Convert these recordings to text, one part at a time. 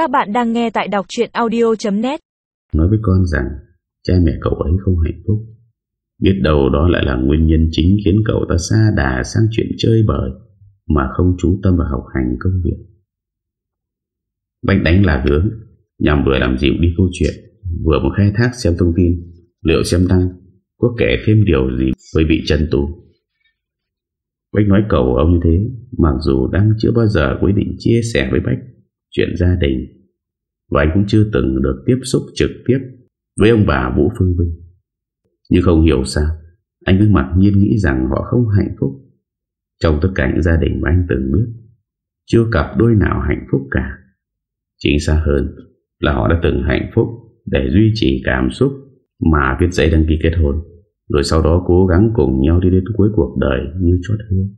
Các bạn đang nghe tại đọc chuyện audio.net Nói với con rằng cha mẹ cậu ấy không hạnh phúc. Biết đâu đó lại là nguyên nhân chính khiến cậu ta xa đà sang chuyện chơi bời mà không chú tâm vào học hành công việc. Bách đánh là hướng nhằm vừa làm dịu đi câu chuyện, vừa một khai thác xem thông tin, liệu xem đăng có kể thêm điều gì với vị chân tu. Bách nói cầu ông như thế, mặc dù đang chưa bao giờ quyết định chia sẻ với Bách chuyện gia đình, và anh cũng chưa từng được tiếp xúc trực tiếp với ông bà Vũ Phương Vinh. Nhưng không hiểu sao, anh cứ mặc nhiên nghĩ rằng họ không hạnh phúc. Trong tất cả những gia đình mà anh từng biết, chưa cặp đôi nào hạnh phúc cả. Chính xác hơn là họ đã từng hạnh phúc để duy trì cảm xúc mà viết giấy đăng ký kết hôn, rồi sau đó cố gắng cùng nhau đi đến cuối cuộc đời như chót hương.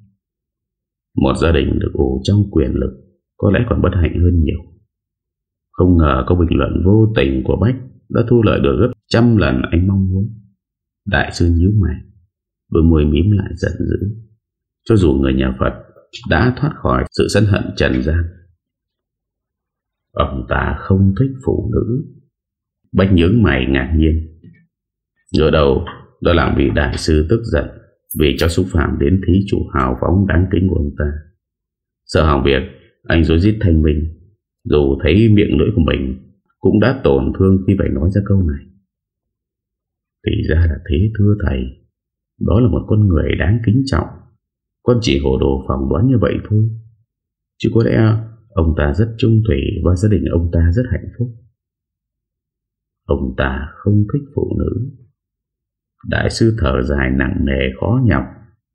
Một gia đình được ủ trong quyền lực có lẽ còn bất hạnh hơn nhiều. Không ngờ câu bình luận vô tình của Bách đã thu lợi được gấp trăm lần anh mong muốn. Đại sư nhíu mày, đôi môi mím lại giận dữ. Cho dù người nhà Phật đã thoát khỏi sự sân hận trần gian. Ông ta không thích phụ nữ. Bách nhướng mày ngạc nhiên. Ngờ đầu đó làm vì đại sư tức giận vì cho xúc phạm đến thí chủ hào phóng đáng kính của ông ta. Sợ hỏng việc, anh dối dít thanh minh, dù thấy miệng lưỡi của mình cũng đã tổn thương khi phải nói ra câu này. Thì ra là thế thưa thầy, đó là một con người đáng kính trọng. Con chỉ hồ đồ phỏng đoán như vậy thôi. Chứ có lẽ ông ta rất trung thủy và gia đình ông ta rất hạnh phúc. Ông ta không thích phụ nữ. Đại sư thở dài nặng nề khó nhọc,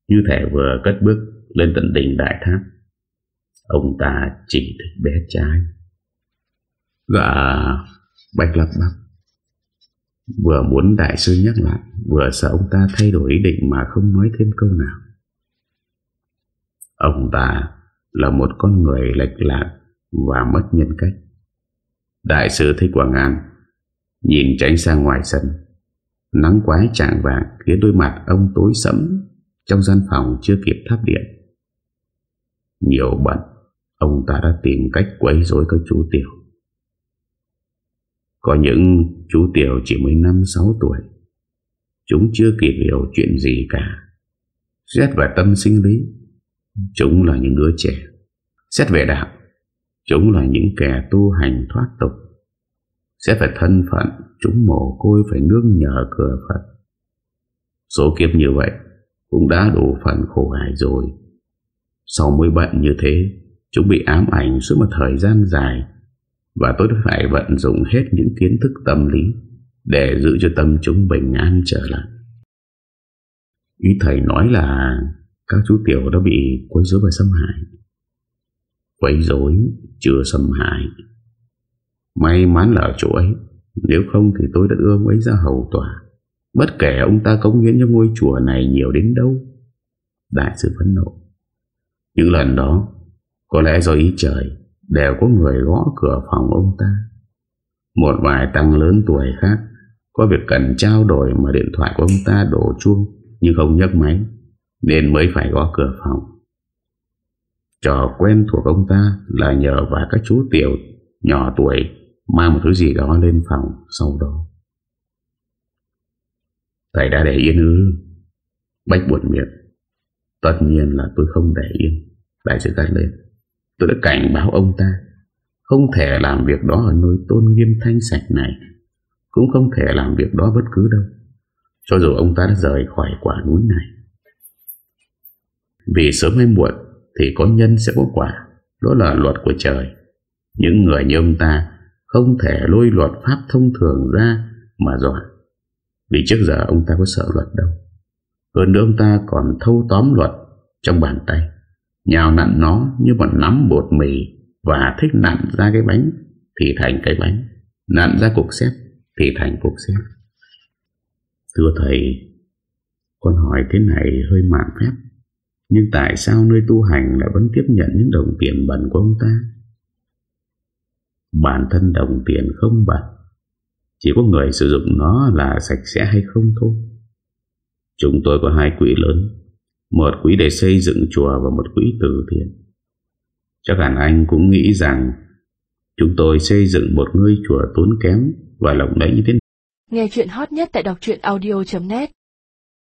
như thể vừa cất bước lên tận đỉnh đại tháp. Ông ta chỉ thích bé trai. Dạ, Bạch lập bắp. Vừa muốn đại sư nhắc lại, vừa sợ ông ta thay đổi ý định mà không nói thêm câu nào. Ông ta là một con người lệch lạc và mất nhân cách. Đại sư thích Quảng An, nhìn tránh sang ngoài sân. Nắng quái trạng vàng khiến đôi mặt ông tối sẫm trong gian phòng chưa kịp thắp điện. Nhiều bận, ông ta đã tìm cách quấy rối các chú tiểu. Có những chú tiểu chỉ mới 5-6 tuổi. Chúng chưa kịp hiểu chuyện gì cả. Xét về tâm sinh lý, Chúng là những đứa trẻ. Xét về đạo, Chúng là những kẻ tu hành thoát tục. Xét về thân phận, Chúng mồ côi phải nương nhờ cửa Phật. Số kiếp như vậy Cũng đã đủ phần khổ hại rồi. Sau mới bệnh như thế Chúng bị ám ảnh suốt một thời gian dài và tôi đã phải vận dụng hết những kiến thức tâm lý Để giữ cho tâm chúng bình an trở lại. Ý thầy nói là Các chú tiểu đã bị quấy rối và xâm hại. Quấy rối chưa xâm hại. May mắn là ở chỗ ấy, Nếu không thì tôi đã đưa ông ấy ra hầu tòa. Bất kể ông ta công hiến cho ngôi chùa này nhiều đến đâu, Đại sư phấn nộ. Những lần đó có lẽ do ý trời, Đều có người gõ cửa phòng ông ta. Một vài tăng lớn tuổi khác Có việc cần trao đổi Mà điện thoại của ông ta đổ chuông, Nhưng không nhấc máy, Nên mới phải gõ cửa phòng. Trò quen thuộc ông ta Là nhờ và các chú tiểu Nhỏ tuổi Mang một thứ gì đó lên phòng sau đó. Thầy đã để yên ư? Bách buồn miệng. Tất nhiên là tôi không để yên. Đại sư cắt lên. Tôi đã cảnh báo ông ta, Không thể làm việc đó ở nơi tôn nghiêm thanh sạch này, Cũng không thể làm việc đó bất cứ đâu. Cho dù ông ta đã rời khỏi quả núi này. Vì sớm hay muộn Thì có nhân sẽ có quả, Đó là luật của trời. Những người như ông ta Không thể lôi luật pháp thông thường ra Mà dọa. Vì trước giờ ông ta có sợ luật đâu. Hơn nữa ông ta còn thâu tóm luật Trong bàn tay. Nhào nặn nó như một nắm bột mì Và thích nặn ra cái bánh Thì thành cái bánh. Nặn ra cục xếp Thì thành cục xếp. Thưa thầy, Con hỏi thế này hơi mạng phép, Nhưng tại sao nơi tu hành lại vẫn tiếp nhận những đồng tiền bẩn của ông ta? Bản thân đồng tiền không bẩn, Chỉ có người sử dụng nó là sạch sẽ hay không thôi. Chúng tôi có hai quỹ lớn một quỹ để xây dựng chùa và một quỹ từ thiện. Chắc hẳn anh cũng nghĩ rằng Chúng tôi xây dựng một ngôi chùa tốn kém Và lộng lẫy như thế Nghe chuyện hot nhất tại đọc audio.net